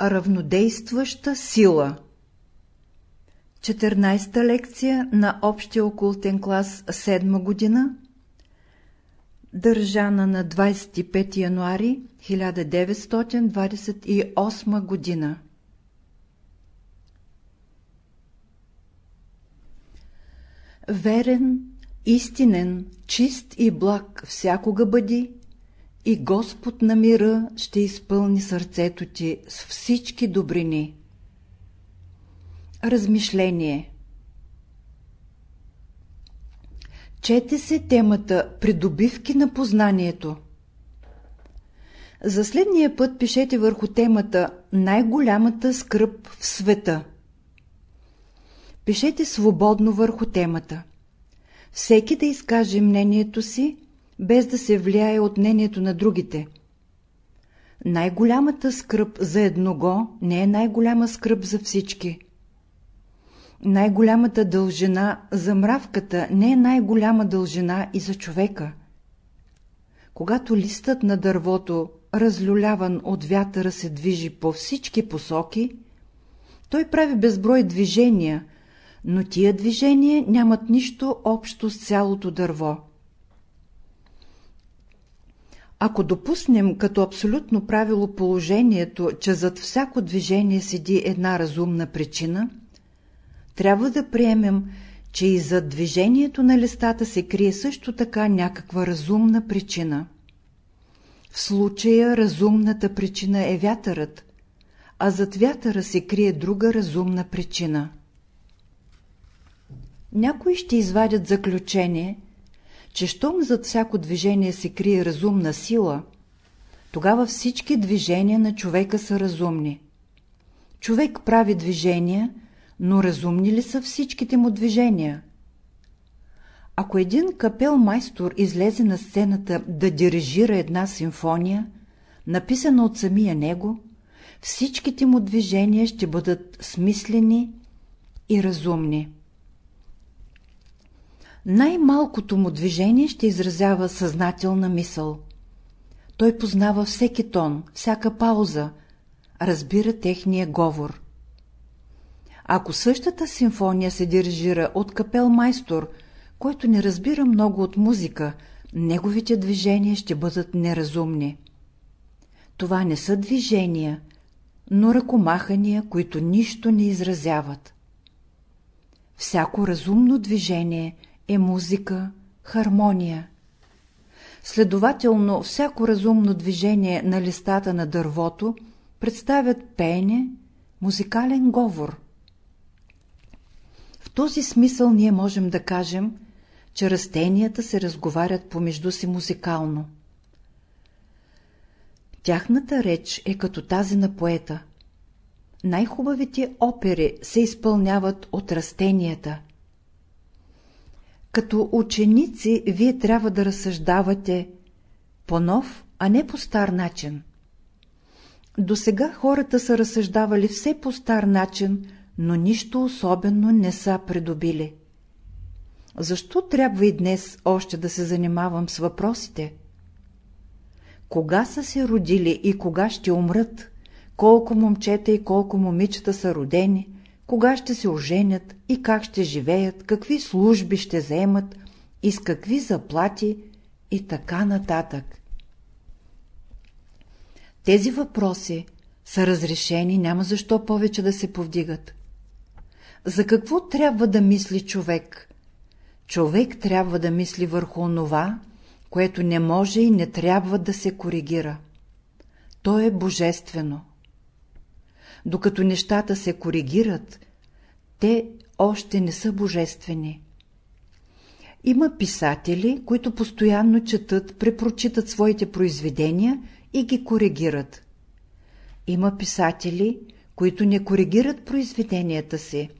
Равнодействаща сила. 14-та лекция на Общия окултен клас 7 година Държана на 25 януари 1928 година. Верен, истинен, чист и благ всякога бъди, и Господ на мира ще изпълни сърцето ти с всички добрини. Размишление Чете се темата Придобивки на познанието. За следния път пишете върху темата Най-голямата скръп в света. Пишете свободно върху темата. Всеки да изкаже мнението си, без да се влияе от мнението на другите. Най-голямата скръп за едного не е най-голяма скръп за всички. Най-голямата дължина за мравката не е най-голяма дължина и за човека. Когато листът на дървото, разлюляван от вятъра, се движи по всички посоки, той прави безброй движения, но тия движения нямат нищо общо с цялото дърво. Ако допуснем като абсолютно правило положението, че зад всяко движение седи една разумна причина, трябва да приемем, че и зад движението на листата се крие също така някаква разумна причина. В случая разумната причина е вятърът, а зад вятъра се крие друга разумна причина. Някои ще извадят заключение, че щом зад всяко движение се крие разумна сила, тогава всички движения на човека са разумни. Човек прави движения, но разумни ли са всичките му движения? Ако един капел майстор излезе на сцената да дирижира една симфония, написана от самия него, всичките му движения ще бъдат смислени и разумни най-малкото му движение ще изразява съзнателна мисъл. Той познава всеки тон, всяка пауза, разбира техния говор. Ако същата симфония се дирижира от капел майстор, който не разбира много от музика, неговите движения ще бъдат неразумни. Това не са движения, но ръкомахания, които нищо не изразяват. Всяко разумно движение е музика, хармония. Следователно, всяко разумно движение на листата на дървото представят пеене, музикален говор. В този смисъл ние можем да кажем, че растенията се разговарят помежду си музикално. Тяхната реч е като тази на поета. Най-хубавите опери се изпълняват от растенията. Като ученици вие трябва да разсъждавате по нов, а не по стар начин. До сега хората са разсъждавали все по стар начин, но нищо особено не са придобили. Защо трябва и днес още да се занимавам с въпросите? Кога са се родили и кога ще умрат? Колко момчета и колко момичета са родени? Кога ще се оженят и как ще живеят, какви служби ще заемат и с какви заплати и така нататък. Тези въпроси са разрешени, няма защо повече да се повдигат. За какво трябва да мисли човек? Човек трябва да мисли върху онова, което не може и не трябва да се коригира. То е божествено докато нещата се коригират, те още не са божествени. Има писатели, които постоянно четат, препрочитат своите произведения и ги коригират. Има писатели, които не коригират произведенията си,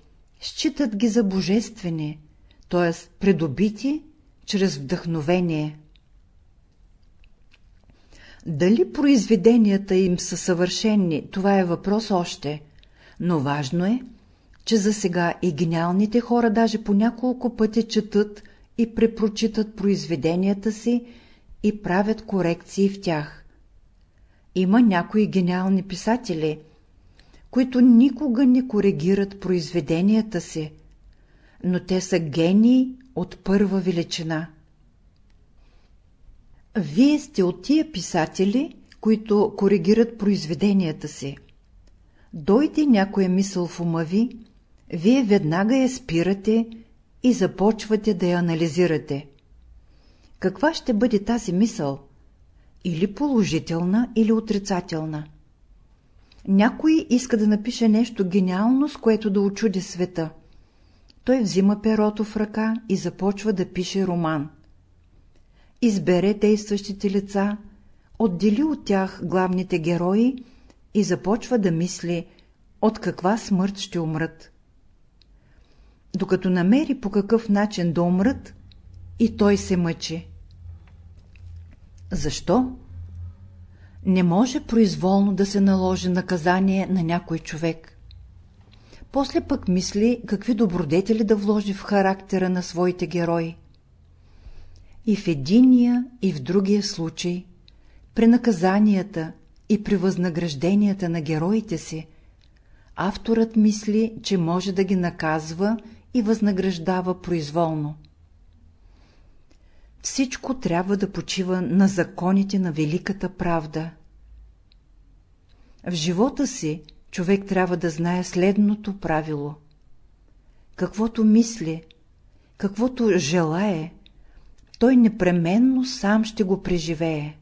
считат ги за божествени, т.е. предобити чрез вдъхновение. Дали произведенията им са съвършенни, това е въпрос още, но важно е, че за сега и гениалните хора даже по няколко пъти четат и препрочитат произведенията си и правят корекции в тях. Има някои гениални писатели, които никога не коригират произведенията си, но те са гении от първа величина. Вие сте от тия писатели, които коригират произведенията си. Дойде някоя мисъл в ума ви, вие веднага я спирате и започвате да я анализирате. Каква ще бъде тази мисъл? Или положителна, или отрицателна. Някой иска да напише нещо гениално, с което да очуди света. Той взима перото в ръка и започва да пише роман. Избере действащите лица, отдели от тях главните герои и започва да мисли от каква смърт ще умрат. Докато намери по какъв начин да умрат, и той се мъчи. Защо? Не може произволно да се наложи наказание на някой човек. После пък мисли какви добродетели да вложи в характера на своите герои. И в единия, и в другия случай, при наказанията и при възнагражденията на героите си, авторът мисли, че може да ги наказва и възнаграждава произволно. Всичко трябва да почива на законите на великата правда. В живота си човек трябва да знае следното правило. Каквото мисли, каквото желае, той непременно сам ще го преживее.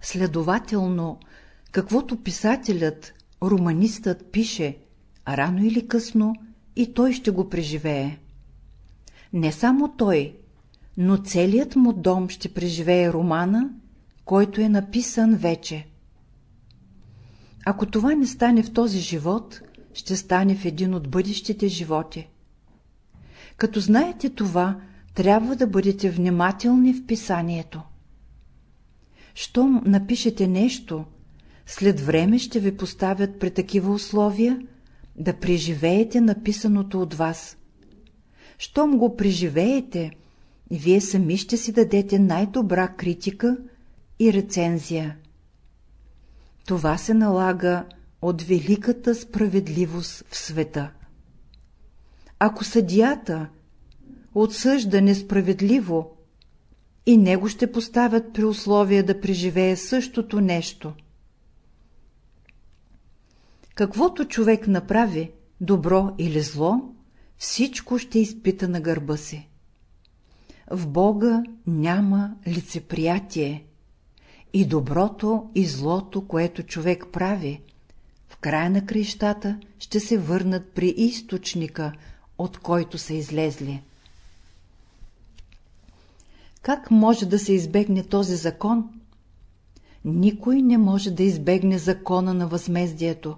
Следователно, каквото писателят, романистът пише, рано или късно и той ще го преживее. Не само той, но целият му дом ще преживее романа, който е написан вече. Ако това не стане в този живот, ще стане в един от бъдещите животи. Като знаете това, трябва да бъдете внимателни в писанието. Щом напишете нещо, след време ще ви поставят при такива условия, да преживеете написаното от вас. Щом го преживеете, вие сами ще си дадете най-добра критика и рецензия. Това се налага от великата справедливост в света. Ако съдията отсъжда несправедливо, и него ще поставят при условие да преживее същото нещо. Каквото човек направи, добро или зло, всичко ще изпита на гърба си. В Бога няма лицеприятие и доброто и злото, което човек прави, в края на крещата ще се върнат при източника, от който са излезли. Как може да се избегне този закон? Никой не може да избегне закона на възмездието.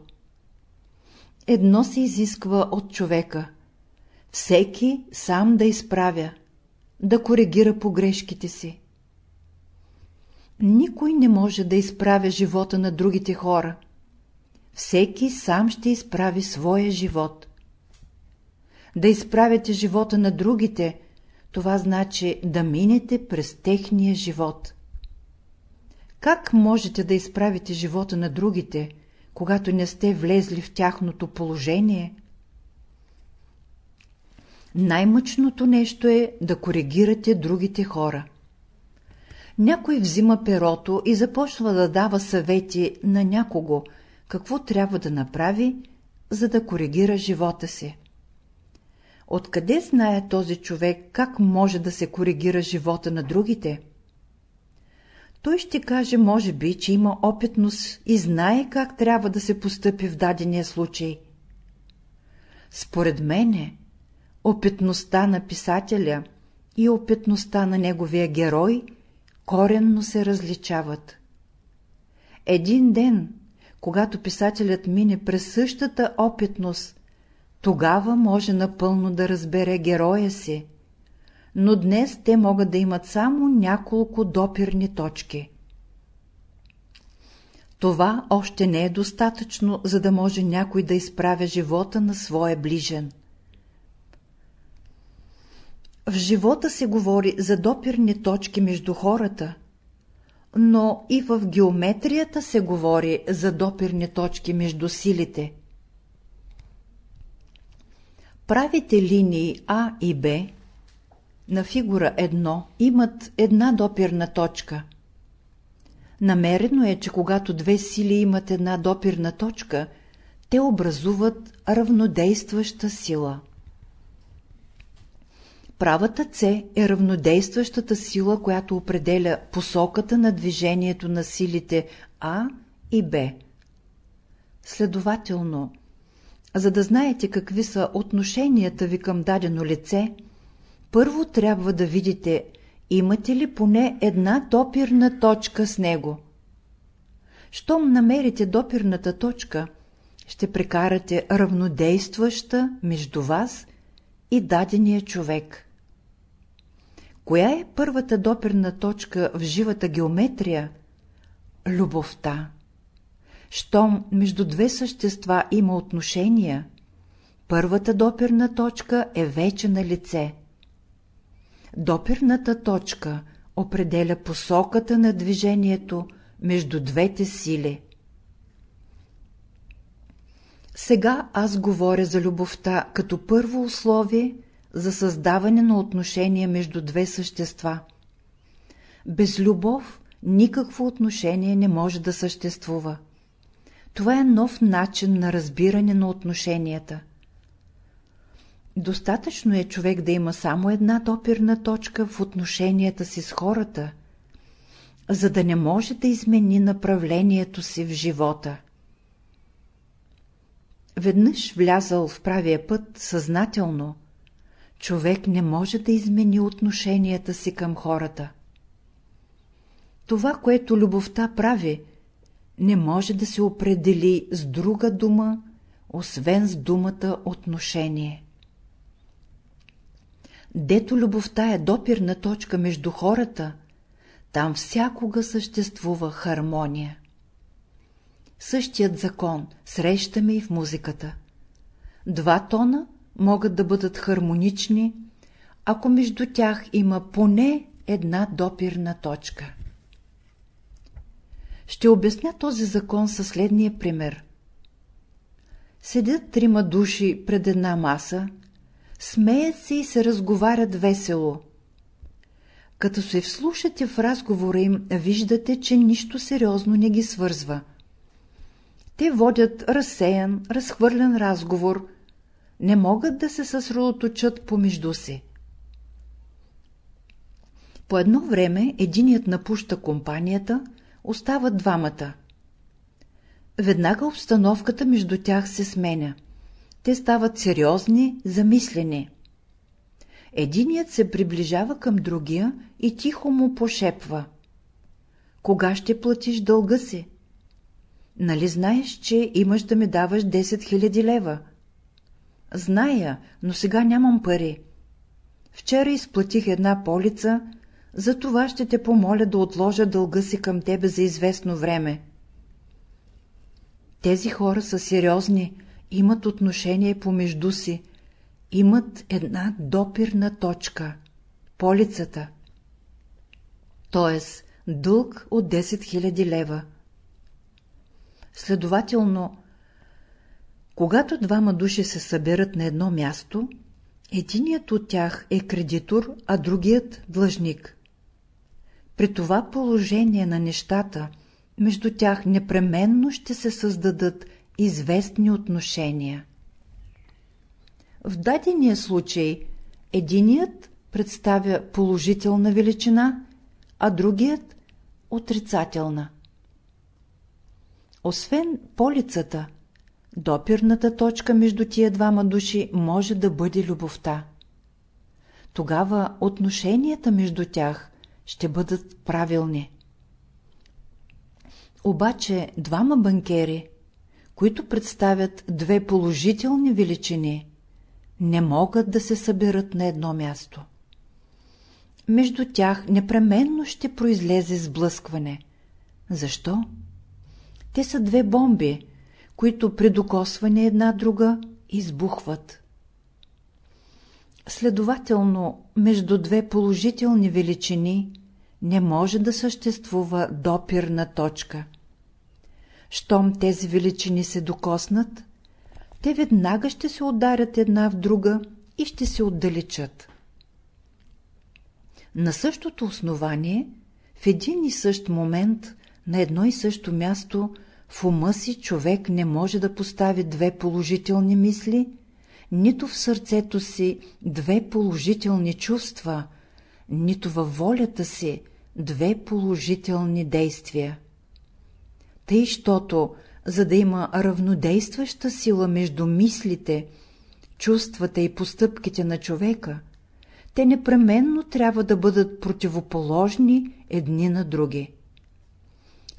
Едно се изисква от човека – всеки сам да изправя, да коригира погрешките си. Никой не може да изправя живота на другите хора. Всеки сам ще изправи своя живот. Да изправяте живота на другите – това значи да минете през техния живот. Как можете да изправите живота на другите, когато не сте влезли в тяхното положение? Най-мъчното нещо е да коригирате другите хора. Някой взима перото и започва да дава съвети на някого, какво трябва да направи, за да коригира живота си. Откъде знае този човек как може да се коригира живота на другите? Той ще каже, може би, че има опитност и знае как трябва да се постъпи в дадения случай. Според мене, опитността на писателя и опитността на неговия герой коренно се различават. Един ден, когато писателят мине през същата опитност, тогава може напълно да разбере героя си, но днес те могат да имат само няколко допирни точки. Това още не е достатъчно, за да може някой да изправя живота на своя ближен. В живота се говори за допирни точки между хората, но и в геометрията се говори за допирни точки между силите. Правите линии А и Б на фигура 1 имат една допирна точка. Намерено е, че когато две сили имат една допирна точка, те образуват равнодействаща сила. Правата С е равнодействащата сила, която определя посоката на движението на силите А и Б. Следователно, за да знаете какви са отношенията ви към дадено лице, първо трябва да видите, имате ли поне една допирна точка с него. Щом намерите допирната точка, ще прекарате равнодействаща между вас и дадения човек. Коя е първата допирна точка в живата геометрия? Любовта. Щом между две същества има отношения, първата допирна точка е вече на лице. Допирната точка определя посоката на движението между двете сили. Сега аз говоря за любовта като първо условие за създаване на отношения между две същества. Без любов никакво отношение не може да съществува. Това е нов начин на разбиране на отношенията. Достатъчно е човек да има само една допирна точка в отношенията си с хората, за да не може да измени направлението си в живота. Веднъж влязал в правия път съзнателно, човек не може да измени отношенията си към хората. Това, което любовта прави, не може да се определи с друга дума, освен с думата отношение. Дето любовта е допирна точка между хората, там всякога съществува хармония. Същият закон срещаме и в музиката. Два тона могат да бъдат хармонични, ако между тях има поне една допирна точка. Ще обясня този закон със следния пример. Седят трима души пред една маса, смеят се и се разговарят весело. Като се вслушате в разговора им, виждате, че нищо сериозно не ги свързва. Те водят разсеян, разхвърлен разговор, не могат да се съсредоточат помежду си. По едно време единият напуща компанията, остават двамата. Веднага обстановката между тях се сменя. Те стават сериозни, замислени. Единият се приближава към другия и тихо му пошепва. Кога ще платиш дълга си? Нали знаеш, че имаш да ми даваш 10 000 лева? Зная, но сега нямам пари. Вчера изплатих една полица, за това ще те помоля да отложа дълга си към тебе за известно време. Тези хора са сериозни, имат отношение помежду си, имат една допирна точка – полицата. т.е. дълг от 10 000 лева. Следователно, когато двама души се съберат на едно място, единият от тях е кредитор, а другият – длъжник. При това положение на нещата, между тях непременно ще се създадат известни отношения. В дадения случай единият представя положителна величина, а другият – отрицателна. Освен полицата, допирната точка между тия двама души може да бъде любовта. Тогава отношенията между тях ще бъдат правилни. Обаче двама банкери, които представят две положителни величини, не могат да се съберат на едно място. Между тях непременно ще произлезе сблъскване. Защо? Те са две бомби, които при докосване една друга избухват. Следователно, между две положителни величини не може да съществува допирна точка. Щом тези величини се докоснат, те веднага ще се ударят една в друга и ще се отдалечат. На същото основание, в един и същ момент, на едно и също място, в ума си човек не може да постави две положителни мисли, нито в сърцето си две положителни чувства, нито във волята си две положителни действия. Тъй, щото, за да има равнодействаща сила между мислите, чувствата и постъпките на човека, те непременно трябва да бъдат противоположни едни на други.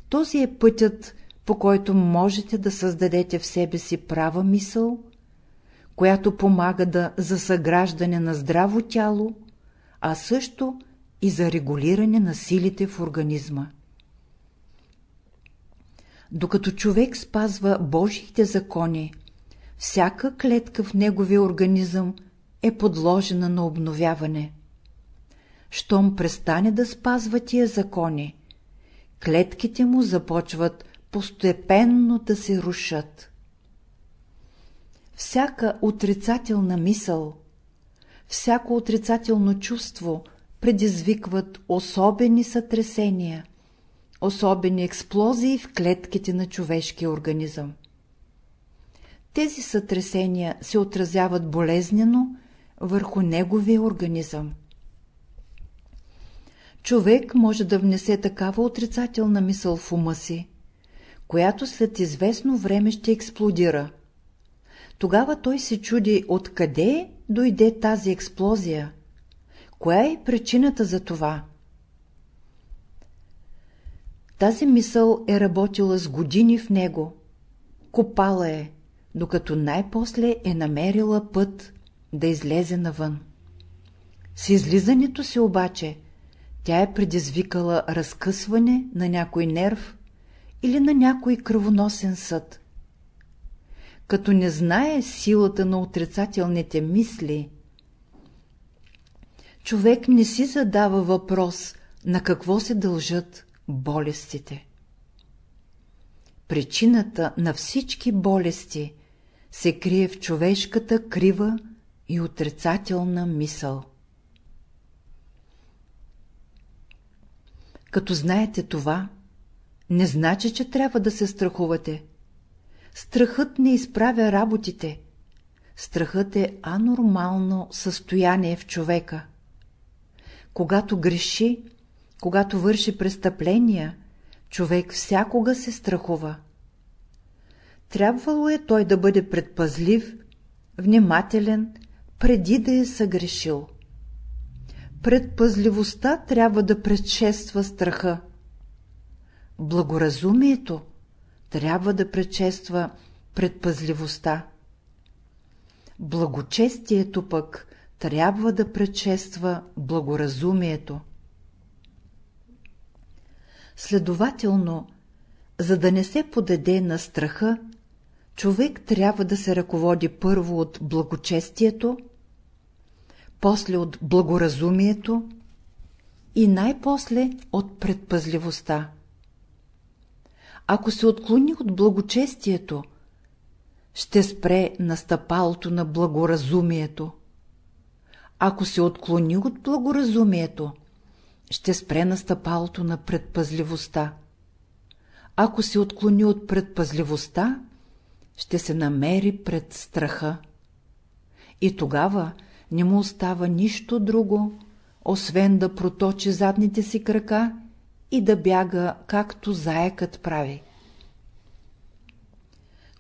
Този е пътят, по който можете да създадете в себе си права мисъл, която помага да за съграждане на здраво тяло, а също и за регулиране на силите в организма. Докато човек спазва Божиите закони, всяка клетка в неговия организъм е подложена на обновяване. Щом престане да спазва тия закони, клетките му започват постепенно да се рушат. Всяка отрицателна мисъл, всяко отрицателно чувство предизвикват особени сътресения, особени експлозии в клетките на човешкия организъм. Тези сътресения се отразяват болезнено върху неговия организъм. Човек може да внесе такава отрицателна мисъл в ума си, която след известно време ще експлодира. Тогава той се чуди откъде дойде тази експлозия, коя е причината за това. Тази мисъл е работила с години в него, копала е, докато най-после е намерила път да излезе навън. С излизането си обаче тя е предизвикала разкъсване на някой нерв или на някой кръвоносен съд. Като не знае силата на отрицателните мисли, човек не си задава въпрос на какво се дължат болестите. Причината на всички болести се крие в човешката крива и отрицателна мисъл. Като знаете това, не значи, че трябва да се страхувате. Страхът не изправя работите. Страхът е анормално състояние в човека. Когато греши, когато върши престъпления, човек всякога се страхува. Трябвало е той да бъде предпазлив, внимателен, преди да е съгрешил. Предпазливостта трябва да предшества страха. Благоразумието трябва да предшества предпазливостта. Благочестието пък трябва да предшества благоразумието. Следователно, за да не се подаде на страха, човек трябва да се ръководи първо от благочестието, после от благоразумието и най-после от предпазливостта. Ако се отклони от благочестието, ще спре на стъпалото на благоразумието. Ако се отклони от благоразумието, ще спре на стъпалото на предпазливостта. Ако се отклони от предпазливостта, ще се намери пред страха. И тогава не му остава нищо друго, освен да проточи задните си крака и да бяга, както заекът прави.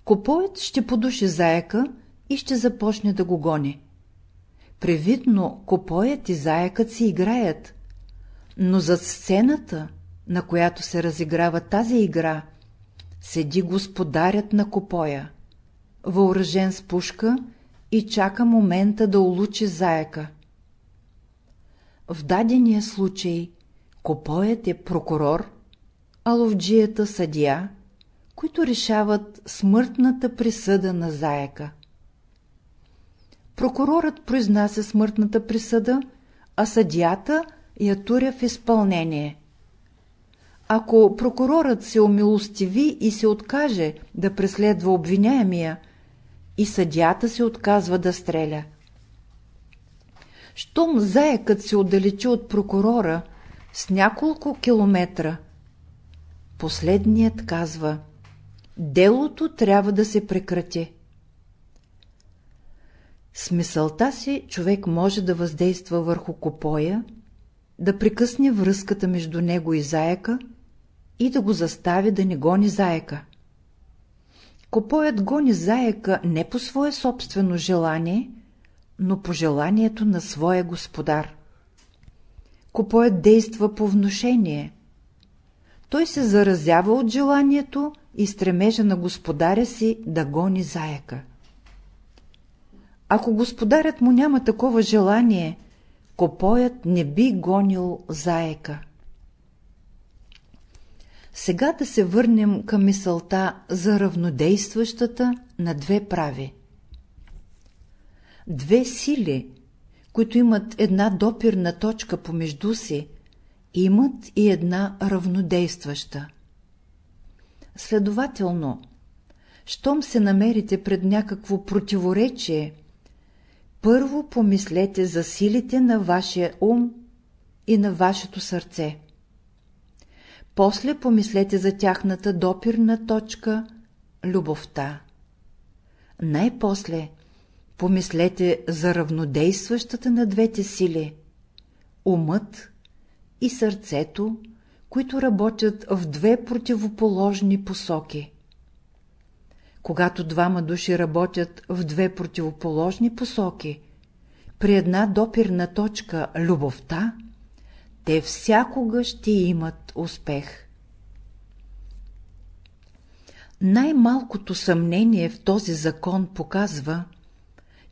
Копоят ще подуши заека и ще започне да го гони. Привидно копоят и заекът си играят, но зад сцената, на която се разиграва тази игра, седи господарят на копоя, въоръжен с пушка и чака момента да улучи заека. В дадения случай копоят е прокурор, а ловджията съдия, които решават смъртната присъда на заека. Прокурорът произнася смъртната присъда, а съдията я туря в изпълнение. Ако прокурорът се умилостиви и се откаже да преследва обвиняемия, и съдята се отказва да стреля. Щом заекът се отдалечи от прокурора с няколко километра, последният казва Делото трябва да се прекрати. С мисълта си човек може да въздейства върху копоя, да прекъсне връзката между него и заека и да го застави да не гони заека. Копоят гони заека не по свое собствено желание, но по желанието на своя господар. Копоят действа по внушение. Той се заразява от желанието и стремежа на господаря си да гони заека. Ако господарят му няма такова желание, копоят не би гонил заека. Сега да се върнем към мисълта за равнодействащата на две прави. Две сили, които имат една допирна точка помежду си, имат и една равнодействаща. Следователно, щом се намерите пред някакво противоречие, първо помислете за силите на вашия ум и на вашето сърце. После помислете за тяхната допирна точка – любовта. Най-после помислете за равнодействащата на двете сили – умът и сърцето, които работят в две противоположни посоки. Когато двама души работят в две противоположни посоки, при една допирна точка – любовта, те всякога ще имат успех. Най-малкото съмнение в този закон показва,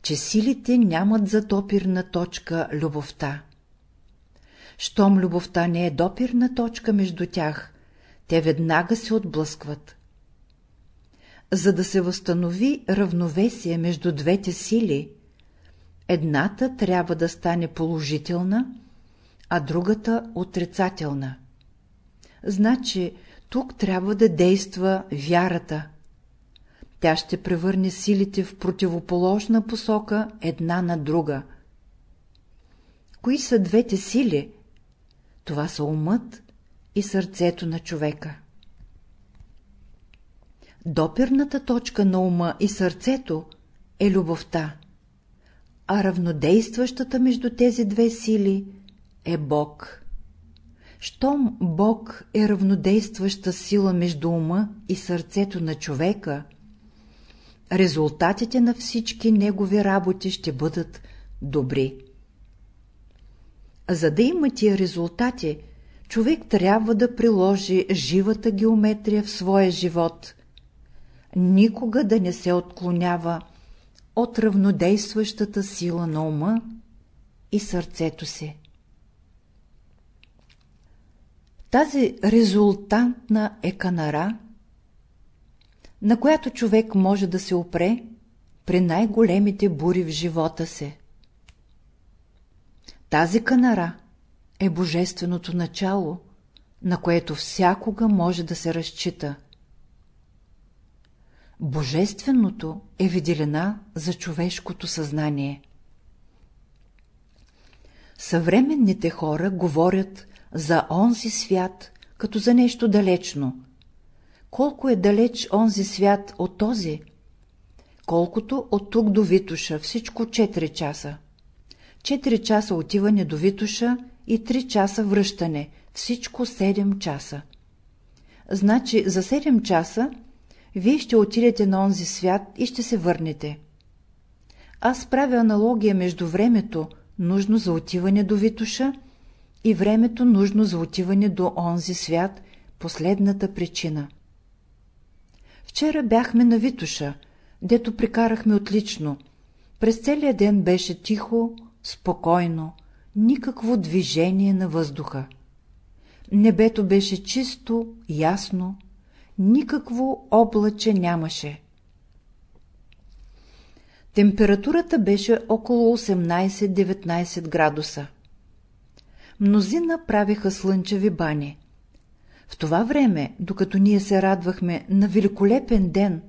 че силите нямат за допирна точка любовта. Щом любовта не е допирна точка между тях, те веднага се отблъскват. За да се възстанови равновесие между двете сили, едната трябва да стане положителна, а другата отрицателна. Значи, тук трябва да действа вярата. Тя ще превърне силите в противоположна посока една на друга. Кои са двете сили? Това са умът и сърцето на човека. Допирната точка на ума и сърцето е любовта, а равнодействащата между тези две сили е Бог. Щом Бог е равнодействаща сила между ума и сърцето на човека, резултатите на всички негови работи ще бъдат добри. За да има тия резултати, човек трябва да приложи живата геометрия в своя живот, никога да не се отклонява от равнодействащата сила на ума и сърцето си. Тази резултантна е канара, на която човек може да се опре при най-големите бури в живота си. Тази канара е божественото начало, на което всякога може да се разчита. Божественото е виделена за човешкото съзнание. Съвременните хора говорят за онзи свят, като за нещо далечно. Колко е далеч онзи свят от този? Колкото от тук до Витуша, всичко 4 часа. 4 часа отиване до Витуша и 3 часа връщане, всичко 7 часа. Значи за 7 часа вие ще отидете на онзи свят и ще се върнете. Аз правя аналогия между времето, нужно за отиване до Витуша, и времето нужно за отиване до онзи свят, последната причина. Вчера бяхме на Витуша, дето прикарахме отлично. През целия ден беше тихо, спокойно, никакво движение на въздуха. Небето беше чисто, ясно, никакво облаче нямаше. Температурата беше около 18-19 градуса. мнозина правиха слънчеви бани. В това време, докато ние се радвахме на великолепен ден,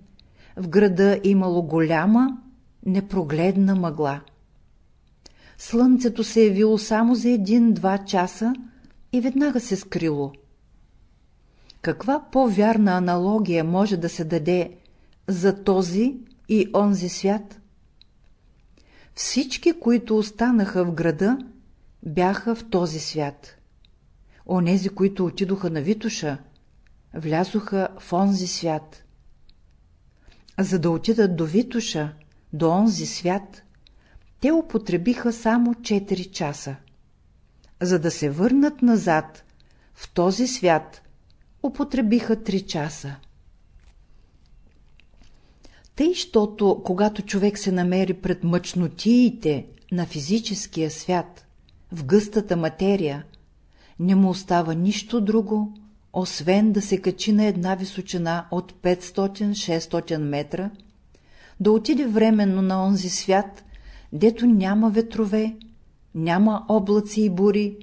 в града имало голяма, непрогледна мъгла. Слънцето се е явило само за един-два часа и веднага се скрило. Каква по-вярна аналогия може да се даде за този и онзи свят? Всички, които останаха в града, бяха в този свят. Онези, които отидоха на Витуша, влязоха в онзи свят. За да отидат до Витуша, до онзи свят, те употребиха само 4 часа. За да се върнат назад, в този свят, употребиха 3 часа. Тъй, щото, когато човек се намери пред мъчнотиите на физическия свят, в гъстата материя, не му остава нищо друго, освен да се качи на една височина от 500-600 метра, да отиде временно на онзи свят, дето няма ветрове, няма облаци и бури,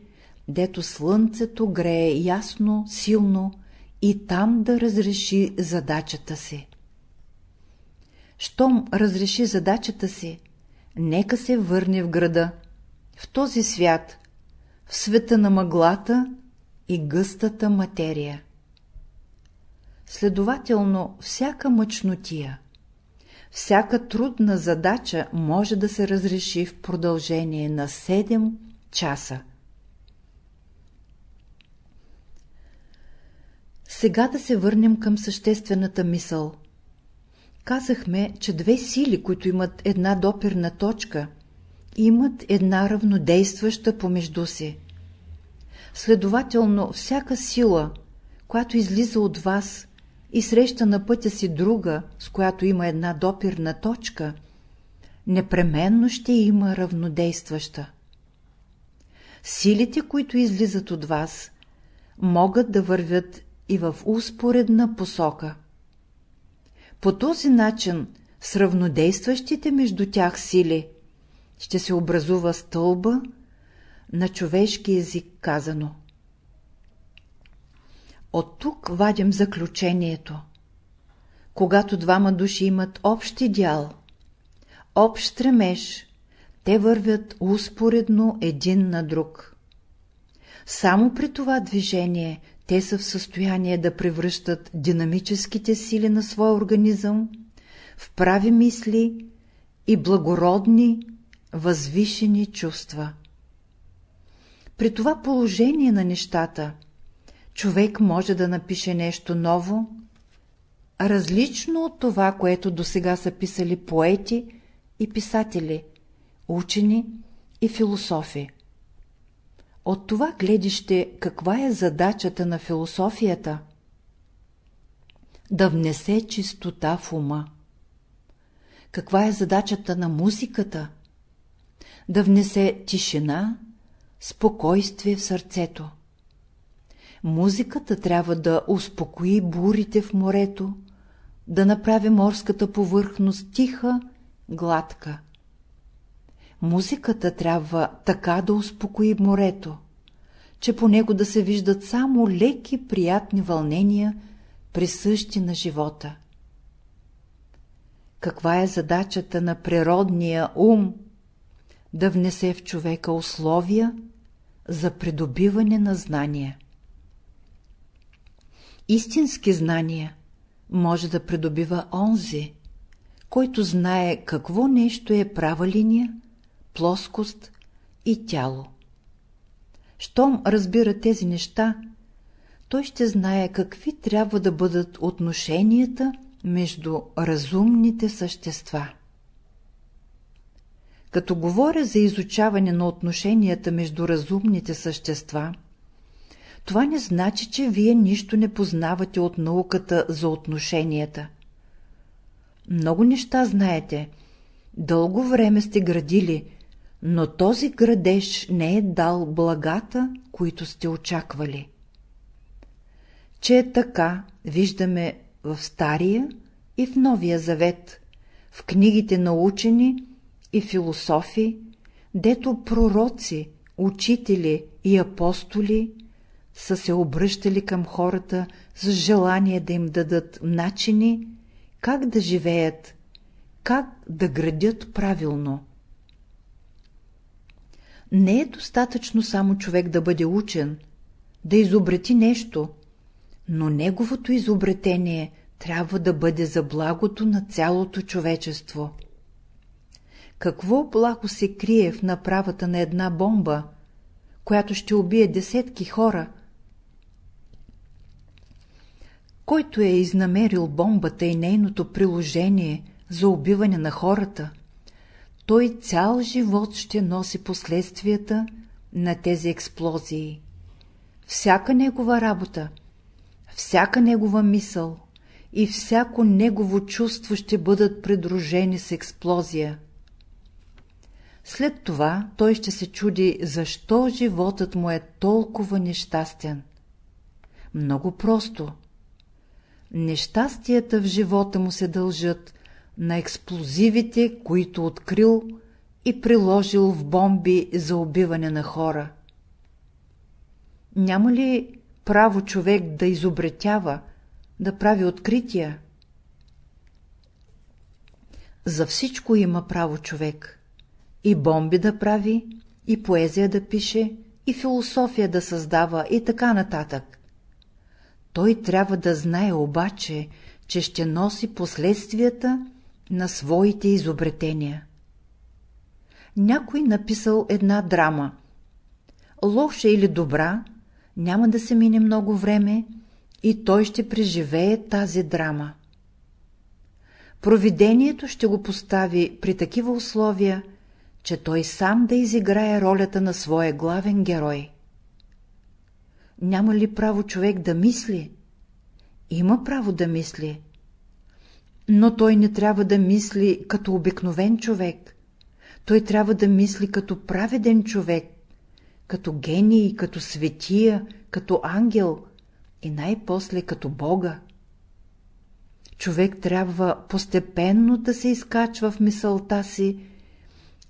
дето слънцето грее ясно, силно и там да разреши задачата си. Щом разреши задачата си, нека се върне в града, в този свят, в света на мъглата и гъстата материя. Следователно, всяка мъчнотия, всяка трудна задача може да се разреши в продължение на 7 часа. Сега да се върнем към съществената мисъл. Казахме, че две сили, които имат една допирна точка, имат една равнодействаща помежду си. Следователно, всяка сила, която излиза от вас и среща на пътя си друга, с която има една допирна точка, непременно ще има равнодействаща. Силите, които излизат от вас, могат да вървят и в успоредна посока. По този начин с равнодействащите между тях сили ще се образува стълба на човешки език казано. От тук вадим заключението. Когато двама души имат общ идеал, общ стремеж, те вървят успоредно един на друг. Само при това движение те са в състояние да превръщат динамическите сили на своя организъм в прави мисли и благородни, възвишени чувства. При това положение на нещата, човек може да напише нещо ново, различно от това, което досега са писали поети и писатели, учени и философи. От това гледище каква е задачата на философията? Да внесе чистота в ума. Каква е задачата на музиката? Да внесе тишина, спокойствие в сърцето. Музиката трябва да успокои бурите в морето, да направи морската повърхност тиха, гладка. Музиката трябва така да успокои морето, че по него да се виждат само леки приятни вълнения, присъщи на живота. Каква е задачата на природния ум? Да внесе в човека условия за придобиване на знания. Истински знания може да придобива онзи, който знае какво нещо е права линия, плоскост и тяло. Щом разбира тези неща, той ще знае какви трябва да бъдат отношенията между разумните същества. Като говоря за изучаване на отношенията между разумните същества, това не значи, че вие нищо не познавате от науката за отношенията. Много неща знаете, дълго време сте градили, но този градеж не е дал благата, които сте очаквали. Че е така, виждаме в Стария и в Новия Завет, в книгите на учени и философи, дето пророци, учители и апостоли са се обръщали към хората с желание да им дадат начини как да живеят, как да градят правилно. Не е достатъчно само човек да бъде учен, да изобрети нещо, но неговото изобретение трябва да бъде за благото на цялото човечество. Какво благо се крие в направата на една бомба, която ще убие десетки хора? Който е изнамерил бомбата и нейното приложение за убиване на хората, той цял живот ще носи последствията на тези експлозии. Всяка негова работа, всяка негова мисъл и всяко негово чувство ще бъдат придружени с експлозия. След това той ще се чуди, защо животът му е толкова нещастен. Много просто. Нещастията в живота му се дължат на експлозивите, които открил и приложил в бомби за убиване на хора. Няма ли право човек да изобретява, да прави открития? За всичко има право човек. И бомби да прави, и поезия да пише, и философия да създава, и така нататък. Той трябва да знае обаче, че ще носи последствията на своите изобретения. Някой написал една драма. Лоша или добра, няма да се мине много време и той ще преживее тази драма. Провидението ще го постави при такива условия, че той сам да изиграе ролята на своя главен герой. Няма ли право човек да мисли? Има право да мисли. Но той не трябва да мисли като обикновен човек. Той трябва да мисли като праведен човек, като гений, като светия, като ангел и най-после като Бога. Човек трябва постепенно да се изкачва в мисълта си,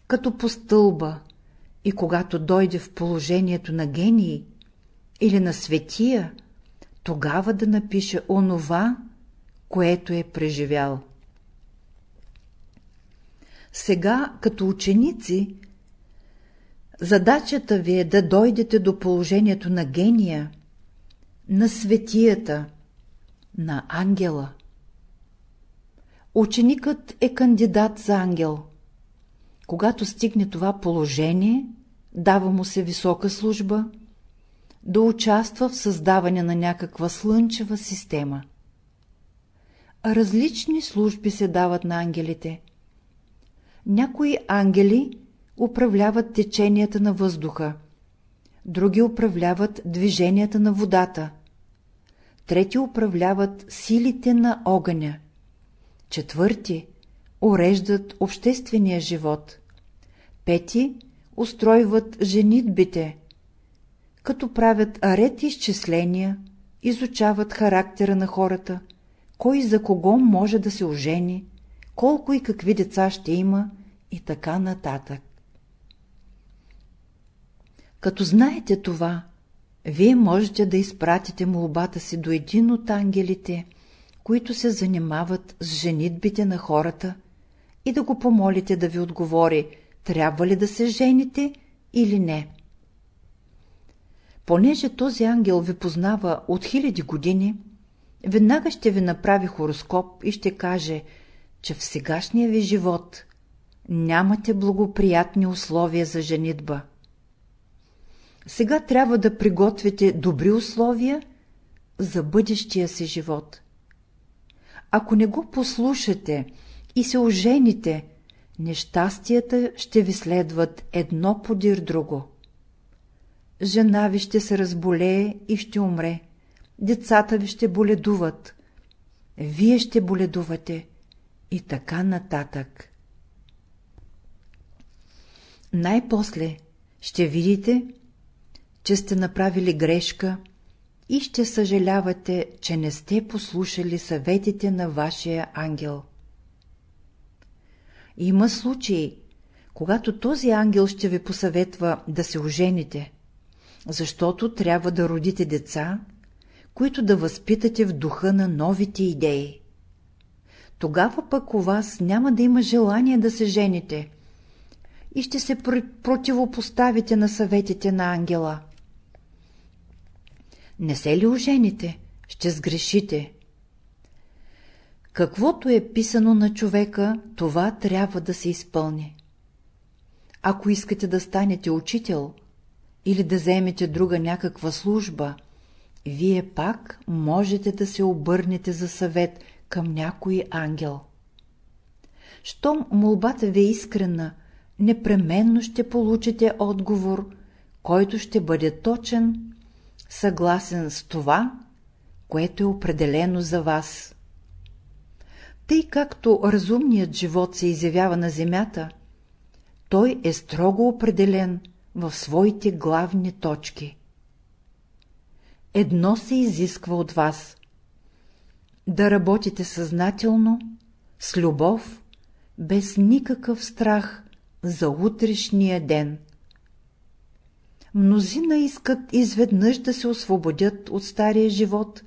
като по стълба, и когато дойде в положението на гений или на светия, тогава да напише онова, което е преживял. Сега, като ученици, задачата ви е да дойдете до положението на гения, на светията, на ангела. Ученикът е кандидат за ангел. Когато стигне това положение, дава му се висока служба, да участва в създаване на някаква слънчева система. Различни служби се дават на ангелите. Някои ангели управляват теченията на въздуха, други управляват движенията на водата, трети управляват силите на огъня, четвърти уреждат обществения живот, пети устройват женитбите, като правят ред изчисления, изучават характера на хората, кой за кого може да се ожени, колко и какви деца ще има и така нататък. Като знаете това, вие можете да изпратите молбата си до един от ангелите, които се занимават с женитбите на хората и да го помолите да ви отговори, трябва ли да се жените или не. Понеже този ангел ви познава от хиляди години, веднага ще ви направи хороскоп и ще каже, че в сегашния ви живот нямате благоприятни условия за женитба. Сега трябва да приготвите добри условия за бъдещия си живот. Ако не го послушате и се ожените, нещастията ще ви следват едно подир друго. Жена ви ще се разболее и ще умре, децата ви ще боледуват, вие ще боледувате и така нататък. Най-после ще видите, че сте направили грешка и ще съжалявате, че не сте послушали съветите на вашия ангел. Има случаи, когато този ангел ще ви посъветва да се ожените, защото трябва да родите деца, които да възпитате в духа на новите идеи. Тогава пък у вас няма да има желание да се жените и ще се противопоставите на съветите на ангела. Не се ли ожените, ще сгрешите. Каквото е писано на човека, това трябва да се изпълни. Ако искате да станете учител или да вземете друга някаква служба, вие пак можете да се обърнете за съвет към някой ангел. Щом молбата ви е искрена, непременно ще получите отговор, който ще бъде точен, съгласен с това, което е определено за вас. Тъй както разумният живот се изявява на земята, той е строго определен в своите главни точки. Едно се изисква от вас – да работите съзнателно, с любов, без никакъв страх за утрешния ден. Мнозина искат изведнъж да се освободят от стария живот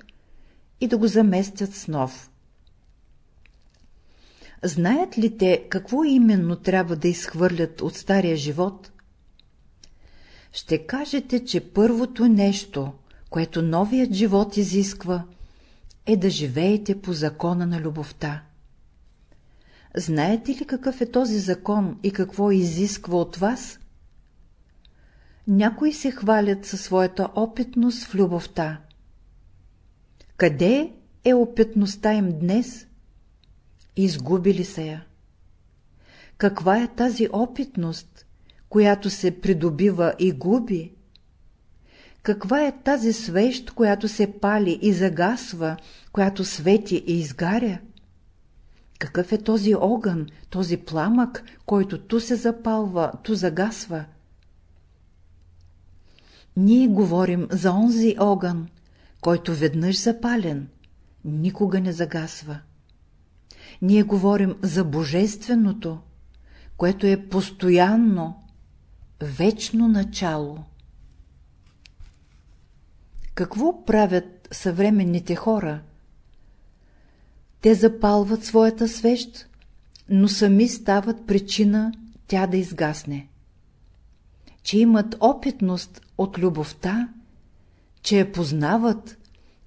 и да го заместят с нов. Знаят ли те какво именно трябва да изхвърлят от стария живот? Ще кажете, че първото нещо, което новият живот изисква, е да живеете по закона на любовта. Знаете ли какъв е този закон и какво изисква от вас? Някои се хвалят със своята опитност в любовта. Къде е опитността им днес? Изгубили са я. Каква е тази опитност, която се придобива и губи? Каква е тази свещ, която се пали и загасва, която свети и изгаря? Какъв е този огън, този пламък, който ту се запалва, ту загасва? Ние говорим за онзи огън, който веднъж запален, никога не загасва. Ние говорим за Божественото, което е постоянно, вечно начало. Какво правят съвременните хора? Те запалват своята свещ, но сами стават причина тя да изгасне. Че имат опитност от любовта, че я познават,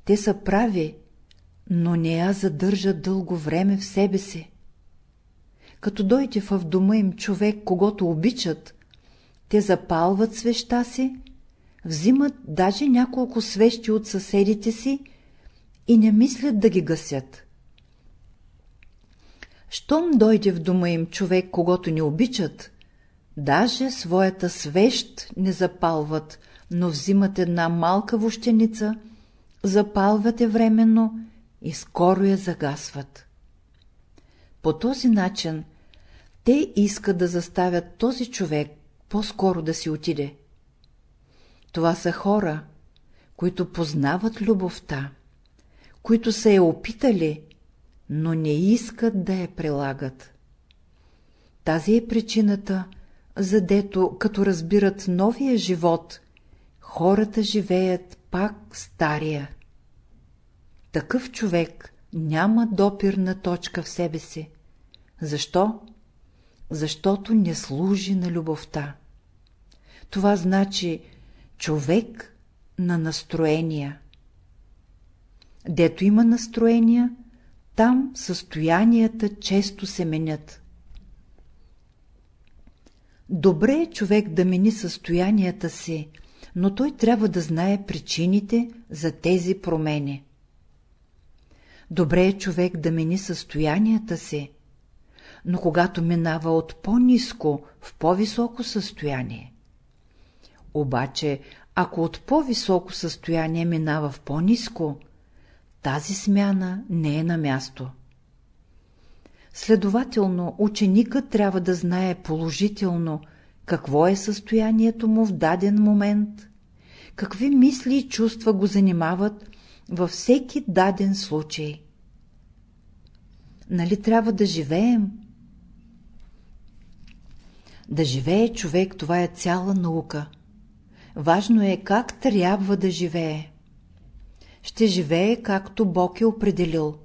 те са прави, но не я задържат дълго време в себе си. Като дойде в дома им човек, когато обичат, те запалват свеща си, взимат даже няколко свещи от съседите си и не мислят да ги гасят. Щом дойде в дома им човек, когато не обичат, даже своята свещ не запалват, но взимат една малка вощеница, запалват я временно и скоро я загасват. По този начин те искат да заставят този човек по-скоро да си отиде. Това са хора, които познават любовта, които са я опитали, но не искат да я прилагат. Тази е причината, задето, като разбират новия живот, хората живеят пак стария. Такъв човек няма допирна точка в себе си. Защо? Защото не служи на любовта. Това значи човек на настроения. Дето има настроения, там състоянията често се менят. Добре е човек да мени състоянията си, но той трябва да знае причините за тези промени. Добре е човек да мени състоянията си, но когато минава от по-низко в по-високо състояние. Обаче, ако от по-високо състояние минава в по-низко, тази смяна не е на място. Следователно, ученикът трябва да знае положително какво е състоянието му в даден момент, какви мисли и чувства го занимават във всеки даден случай. Нали трябва да живеем? Да живее човек, това е цяла наука. Важно е как трябва да живее. Ще живее както Бог е определил.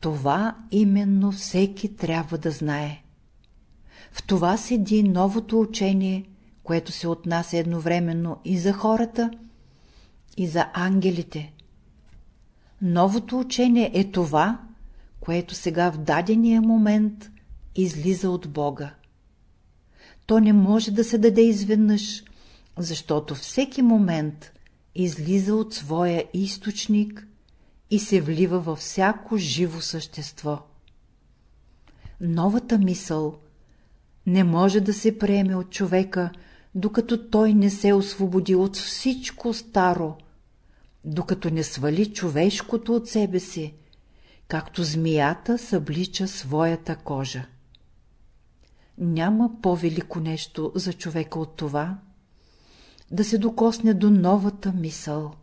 Това именно всеки трябва да знае. В това седи новото учение, което се отнася едновременно и за хората, и за ангелите. Новото учение е това, което сега в дадения момент излиза от Бога. То не може да се даде изведнъж, защото всеки момент излиза от своя източник и се влива във всяко живо същество. Новата мисъл не може да се приеме от човека, докато той не се освободи от всичко старо, докато не свали човешкото от себе си, както змията съблича своята кожа. Няма по-велико нещо за човека от това, да се докосне до новата мисъл.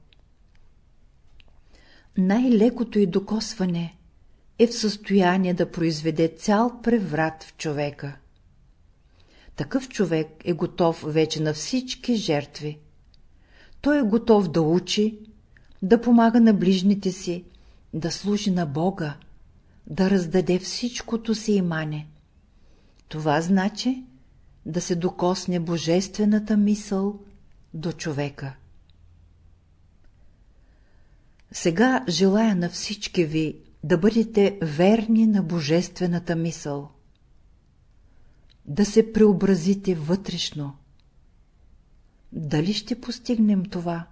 Най-лекото и докосване е в състояние да произведе цял преврат в човека. Такъв човек е готов вече на всички жертви. Той е готов да учи, да помага на ближните си, да служи на Бога, да раздаде всичкото си имане. Това значи да се докосне божествената мисъл до човека. Сега желая на всички ви да бъдете верни на божествената мисъл. Да се преобразите вътрешно. Дали ще постигнем това?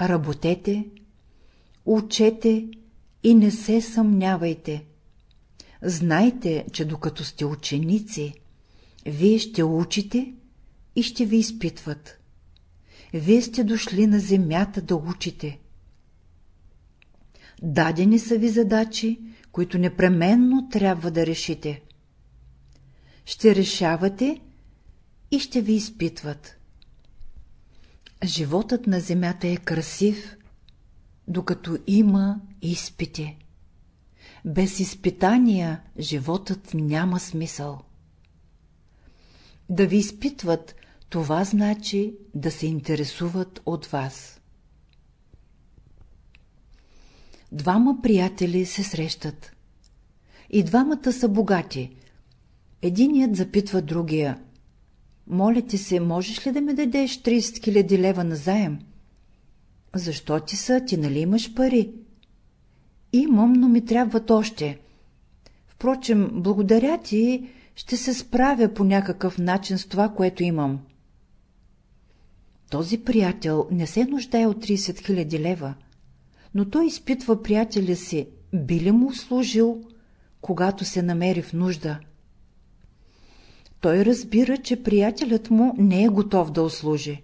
Работете, учете и не се съмнявайте. Знайте, че докато сте ученици, вие ще учите и ще ви изпитват. Вие сте дошли на земята да учите. Дадени са ви задачи, които непременно трябва да решите. Ще решавате и ще ви изпитват. Животът на земята е красив, докато има изпити. Без изпитания животът няма смисъл. Да ви изпитват, това значи да се интересуват от вас. Двама приятели се срещат. И двамата са богати. Единият запитва другия. Моля ти се, можеш ли да ми дадеш 30 000 лева на заем? Защо ти са? Ти нали имаш пари? Имам, но ми трябват още. Впрочем, благодаря ти, ще се справя по някакъв начин с това, което имам. Този приятел не се нуждае от 30 000 лева, но той изпитва приятеля си, би ли му служил, когато се намери в нужда. Той разбира, че приятелят му не е готов да услужи.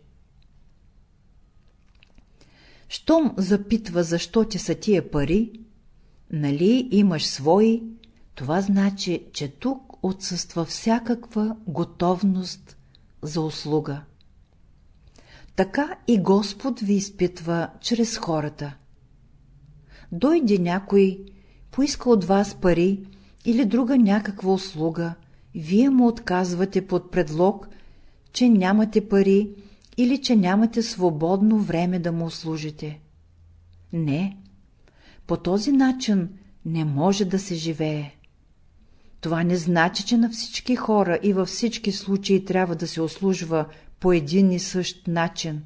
Щом запитва защо ти са тия пари, нали имаш свои, това значи, че тук отсъства всякаква готовност за услуга. Така и Господ ви изпитва чрез хората. Дойде някой, поиска от вас пари или друга някаква услуга, вие му отказвате под предлог, че нямате пари или че нямате свободно време да му служите. Не, по този начин не може да се живее. Това не значи, че на всички хора и във всички случаи трябва да се ослужва по един и същ начин.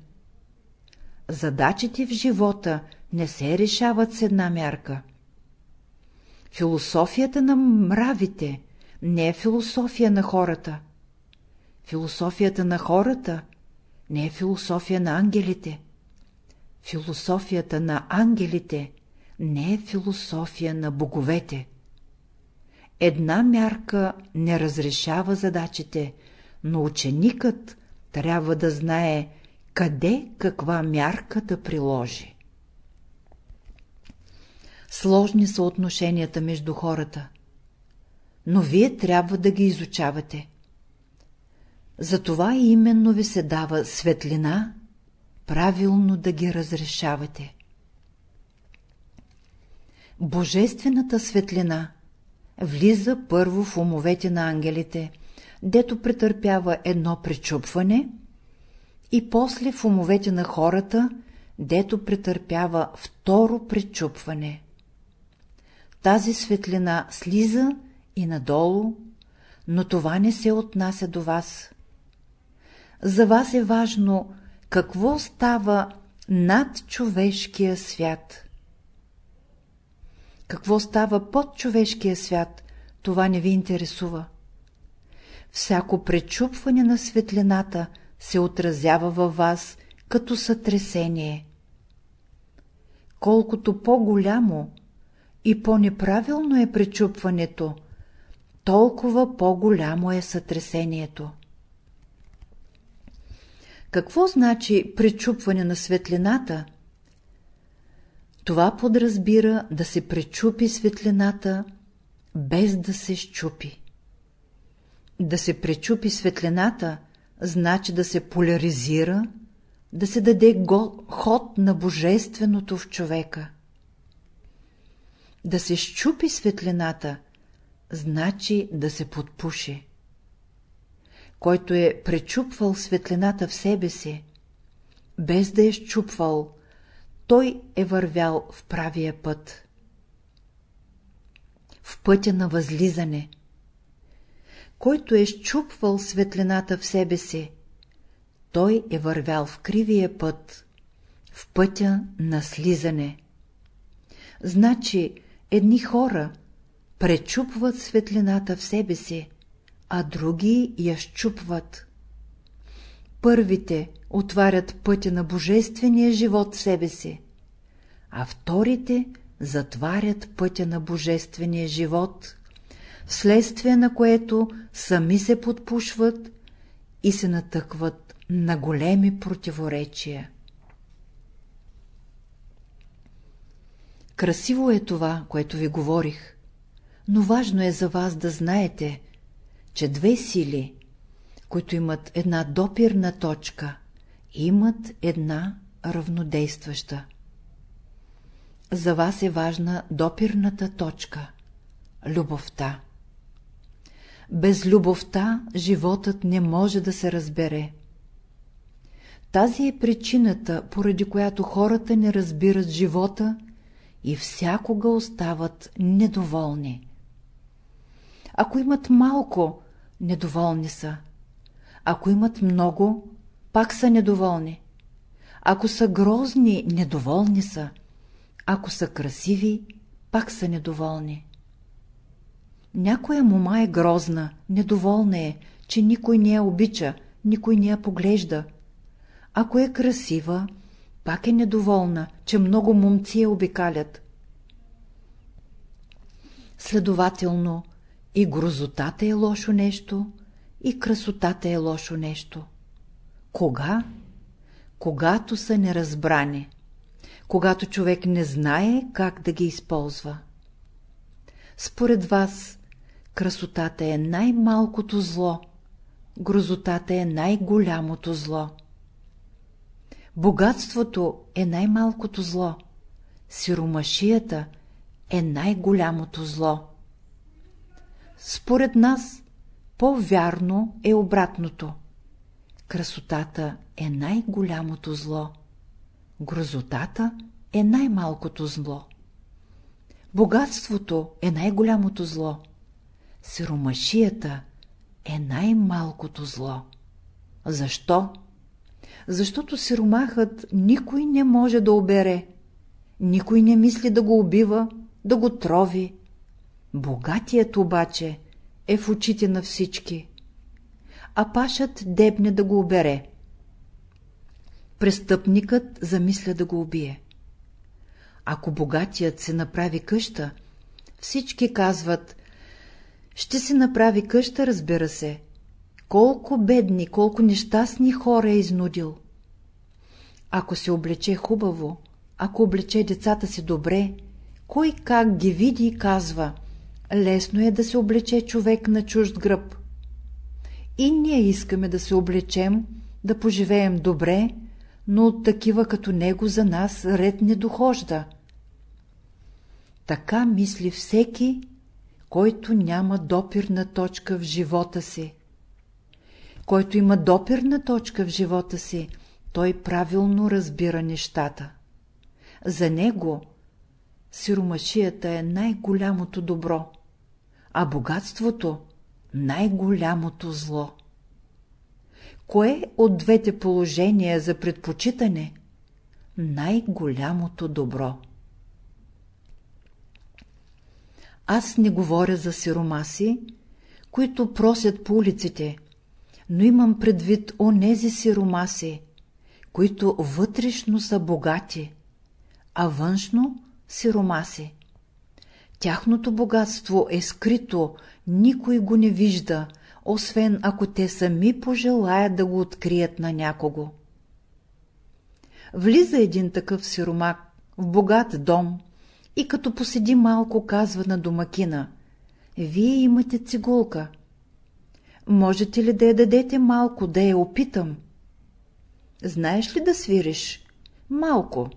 Задачите в живота не се решават с една мярка. Философията на мравите не е философия на хората. Философията на хората не е философия на ангелите. Философията на ангелите не е философия на боговете. Една мярка не разрешава задачите, но ученикът трябва да знае къде каква мярка да приложи. Сложни са отношенията между хората, но вие трябва да ги изучавате. Затова именно ви се дава светлина, правилно да ги разрешавате. Божествената светлина влиза първо в умовете на ангелите, дето претърпява едно пречупване, и после в умовете на хората, дето претърпява второ пречупване. Тази светлина слиза и надолу, но това не се отнася до вас. За вас е важно какво става над човешкия свят. Какво става под човешкия свят, това не ви интересува. Всяко пречупване на светлината се отразява във вас като сътресение. Колкото по-голямо и по-неправилно е пречупването, толкова по-голямо е сътресението. Какво значи пречупване на светлината? Това подразбира да се пречупи светлината, без да се щупи. Да се пречупи светлината, значи да се поляризира, да се даде го, ход на божественото в човека. Да се щупи светлината, значи да се подпуши. Който е пречупвал светлината в себе си, без да е щупвал, той е вървял в правия път. В пътя на възлизане. Който е щупвал светлината в себе си, той е вървял в кривия път, в пътя на слизане. Значи, едни хора пречупват светлината в себе си, а други я щупват. Първите отварят пътя на божествения живот в себе си, а вторите затварят пътя на божествения живот, вследствие на което сами се подпушват и се натъкват на големи противоречия. Красиво е това, което ви говорих, но важно е за вас да знаете, че две сили, които имат една допирна точка, имат една равнодействаща. За вас е важна допирната точка – любовта. Без любовта животът не може да се разбере. Тази е причината, поради която хората не разбират живота и всякога остават недоволни. Ако имат малко, недоволни са. Ако имат много, пак са недоволни. Ако са грозни, недоволни са. Ако са красиви, пак са недоволни. Някоя мома е грозна, недоволна е, че никой не я обича, никой не я поглежда. Ако е красива, пак е недоволна, че много момци я обикалят. Следователно, и грозотата е лошо нещо, и красотата е лошо нещо. Кога? Когато са неразбрани, когато човек не знае как да ги използва. Според вас, красотата е най-малкото зло, грозотата е най-голямото зло. Богатството е най-малкото зло, сиромашията е най-голямото зло. Според нас, по-вярно е обратното. Красотата е най-голямото зло. Грозотата е най-малкото зло. Богатството е най-голямото зло. Сиромашията е най-малкото зло. Защо? Защото сиромахът никой не може да обере. Никой не мисли да го убива, да го трови. Богатият обаче е в очите на всички. А пашът дебне да го обере. Престъпникът замисля да го убие. Ако богатият се направи къща, всички казват «Ще си направи къща, разбира се. Колко бедни, колко нещастни хора е изнудил». Ако се облече хубаво, ако облече децата си добре, кой как ги види и казва «Лесно е да се облече човек на чужд гръб». И ние искаме да се облечем, да поживеем добре, но от такива като него за нас ред не дохожда. Така мисли всеки, който няма допирна точка в живота си, Който има допирна точка в живота си, той правилно разбира нещата. За него сиромашията е най-голямото добро, а богатството – най-голямото зло. Кое от двете положения за предпочитане? Най-голямото добро. Аз не говоря за сиромаси, които просят по улиците, но имам предвид онези сиромаси, които вътрешно са богати, а външно сиромаси. Тяхното богатство е скрито, никой го не вижда, освен ако те сами пожелаят да го открият на някого. Влиза един такъв сиромак в богат дом и като поседи малко казва на домакина «Вие имате цигулка. Можете ли да я дадете малко, да я опитам?» Знаеш ли да свириш? Малко.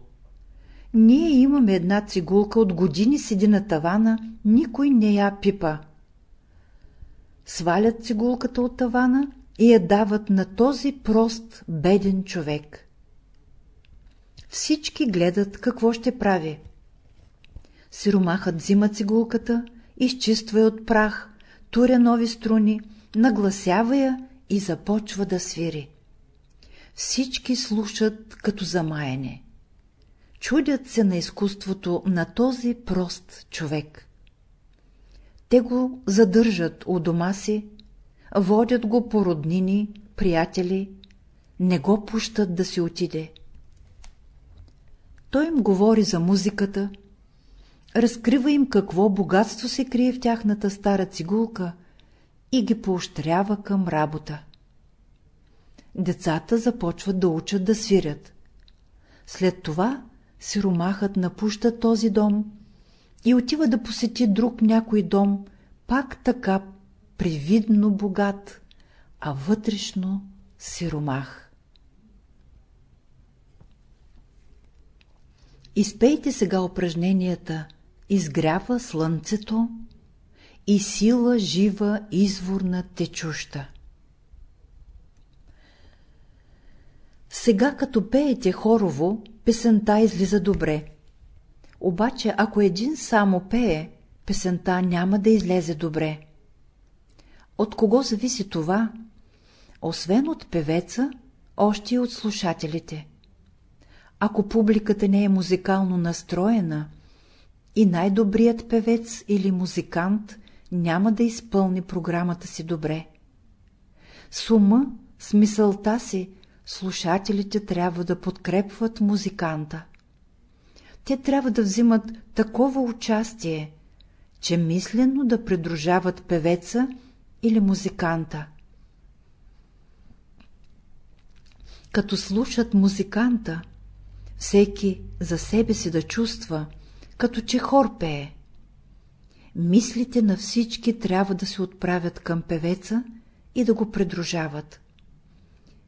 Ние имаме една цигулка, от години седи на тавана, никой не я пипа. Свалят цигулката от тавана и я дават на този прост, беден човек. Всички гледат какво ще прави. Сиромахът взима цигулката, изчиства я от прах, туря нови струни, нагласява я и започва да свири. Всички слушат като замаяне. Чудят се на изкуството на този прост човек. Те го задържат у дома си, водят го по роднини, приятели, не го пущат да си отиде. Той им говори за музиката, разкрива им какво богатство се крие в тяхната стара цигулка и ги поощрява към работа. Децата започват да учат да свирят. След това сиромахът напуща този дом и отива да посети друг някой дом, пак така привидно богат, а вътрешно сиромах. Изпейте сега упражненията Изгрява слънцето и сила жива изворна течуща. Сега като пеете хорово, песента излиза добре. Обаче, ако един само пее, песента няма да излезе добре. От кого зависи това? Освен от певеца, още и от слушателите. Ако публиката не е музикално настроена, и най-добрият певец или музикант няма да изпълни програмата си добре. С ума, с мисълта си, слушателите трябва да подкрепват музиканта. Те трябва да взимат такова участие, че мислено да придружават певеца или музиканта. Като слушат музиканта, всеки за себе си да чувства, като че хор пее. Мислите на всички трябва да се отправят към певеца и да го придружават.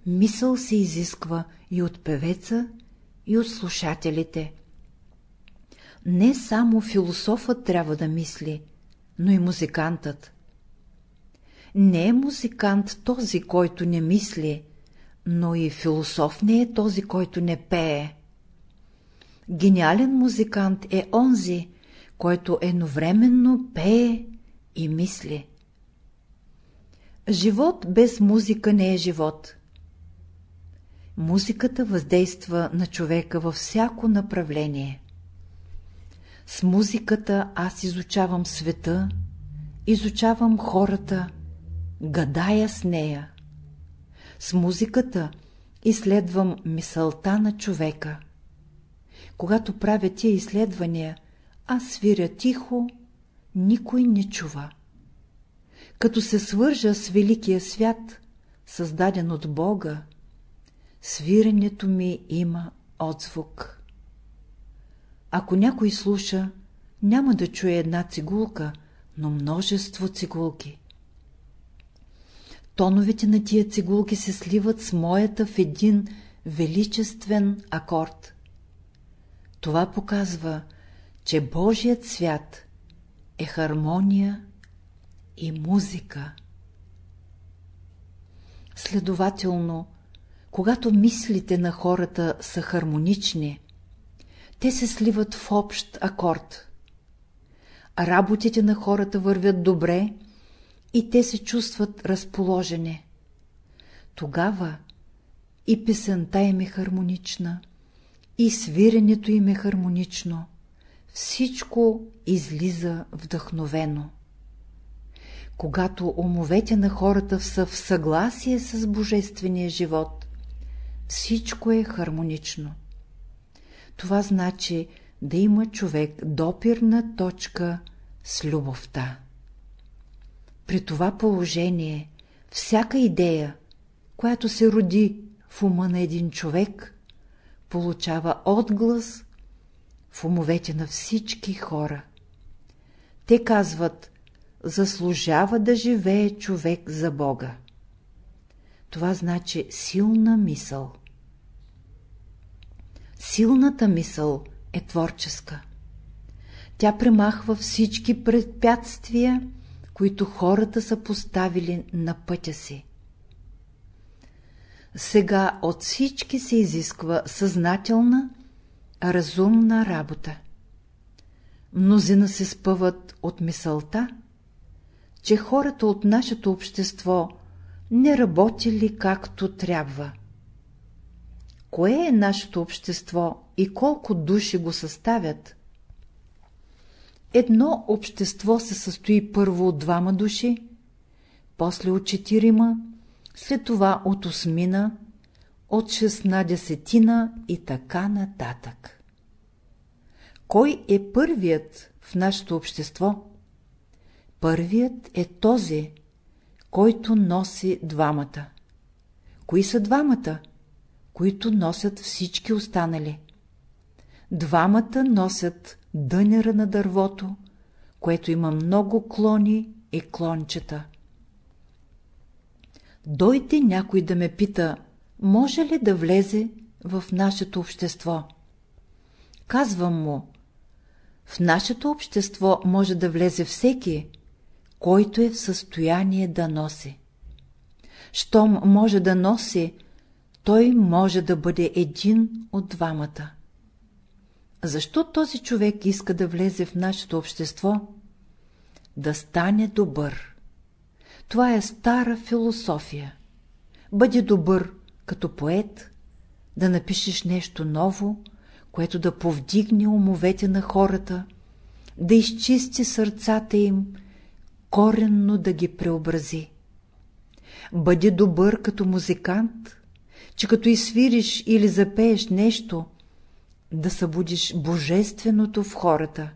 Мисъл се изисква и от певеца, и от слушателите. Не само философът трябва да мисли, но и музикантът. Не е музикант този, който не мисли, но и философ не е този, който не пее. Гениален музикант е онзи, който едновременно пее и мисли. Живот без музика не е живот. Музиката въздейства на човека във всяко направление. С музиката аз изучавам света, изучавам хората, гадая с нея. С музиката изследвам мисълта на човека. Когато правя тия изследвания, аз свиря тихо, никой не чува. Като се свържа с великия свят, създаден от Бога, свиренето ми има отзвук. Ако някой слуша, няма да чуе една цигулка, но множество цигулки. Тоновете на тия цигулки се сливат с моята в един величествен акорд. Това показва, че Божият свят е хармония и музика. Следователно, когато мислите на хората са хармонични, те се сливат в общ акорд. Работите на хората вървят добре и те се чувстват разположени. Тогава и песента им е хармонична, и свиренето им е хармонично, всичко излиза вдъхновено. Когато умовете на хората са в съгласие с Божествения живот, всичко е хармонично. Това значи да има човек допирна точка с любовта. При това положение всяка идея, която се роди в ума на един човек, получава отглас в умовете на всички хора. Те казват, заслужава да живее човек за Бога. Това значи силна мисъл. Силната мисъл е творческа. Тя премахва всички препятствия, които хората са поставили на пътя си. Сега от всички се изисква съзнателна, разумна работа. Мнозина се спъват от мисълта, че хората от нашето общество не работили както трябва. Кое е нашето общество и колко души го съставят? Едно общество се състои първо от двама души, после от четирима, след това от осмина, от шестнадесетина и така нататък. Кой е първият в нашето общество? Първият е този, който носи двамата. Кои са двамата? Които носят всички останали. Двамата носят дънера на дървото, което има много клони и клончета. Дойде някой да ме пита, може ли да влезе в нашето общество? Казвам му, в нашето общество може да влезе всеки, който е в състояние да носи. Щом може да носи, той може да бъде един от двамата. Защо този човек иска да влезе в нашето общество? Да стане добър. Това е стара философия. Бъди добър като поет, да напишеш нещо ново, което да повдигне умовете на хората, да изчисти сърцата им, коренно да ги преобрази. Бъди добър като музикант, че като изсвириш или запееш нещо, да събудиш божественото в хората.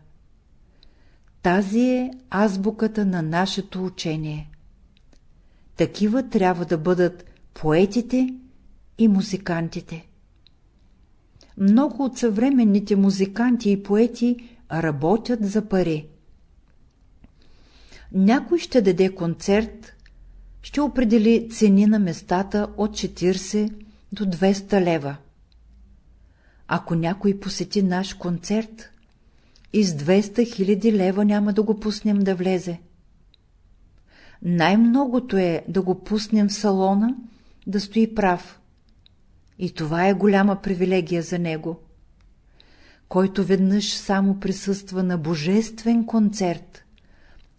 Тази е азбуката на нашето учение. Такива трябва да бъдат поетите и музикантите. Много от съвременните музиканти и поети работят за пари. Някой ще даде концерт, ще определи цени на местата от 40 до 200 лева. Ако някой посети наш концерт, из 200 хиляди лева няма да го пуснем да влезе. Най-многото е да го пуснем в салона, да стои прав. И това е голяма привилегия за него. Който веднъж само присъства на божествен концерт,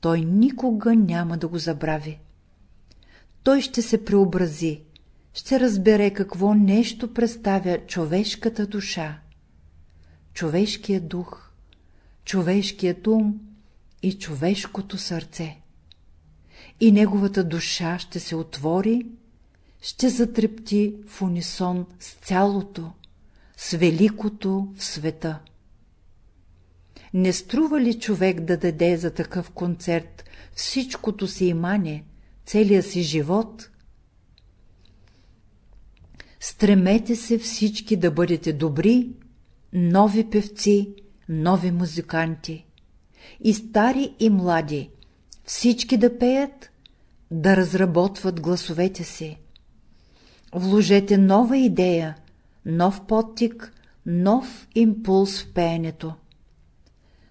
той никога няма да го забрави. Той ще се преобрази, ще разбере какво нещо представя човешката душа, човешкият дух, човешкият ум и човешкото сърце. И неговата душа ще се отвори, ще затрепти в унисон с цялото, с великото в света. Не струва ли човек да даде за такъв концерт всичкото си имане, целия си живот? Стремете се всички да бъдете добри, нови певци, нови музиканти. И стари и млади, всички да пеят, да разработват гласовете си. Вложете нова идея, нов подтик, нов импулс в пеенето.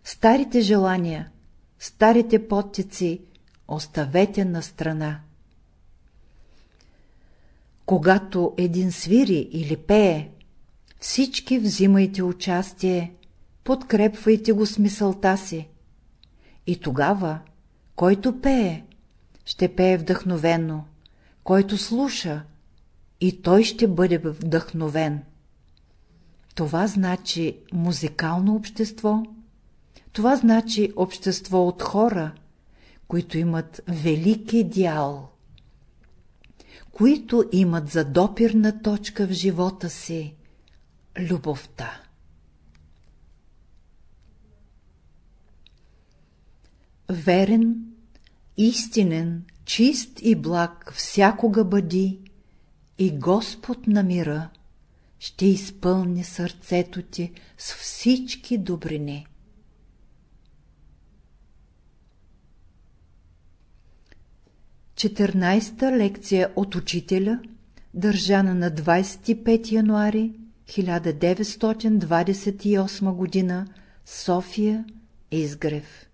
Старите желания, старите подтици оставете на страна. Когато един свири или пее, всички взимайте участие, подкрепвайте го с мисълта си. И тогава, който пее, ще пее вдъхновено, който слуша, и той ще бъде вдъхновен. Това значи музикално общество, това значи общество от хора, които имат велик идеал, които имат за допирна точка в живота си любовта. Верен, истинен, чист и благ всякога бъди и Господ на мира ще изпълни сърцето ти с всички добрини. Четирнайста лекция от учителя, държана на 25 януари 1928 г. София, Изгрев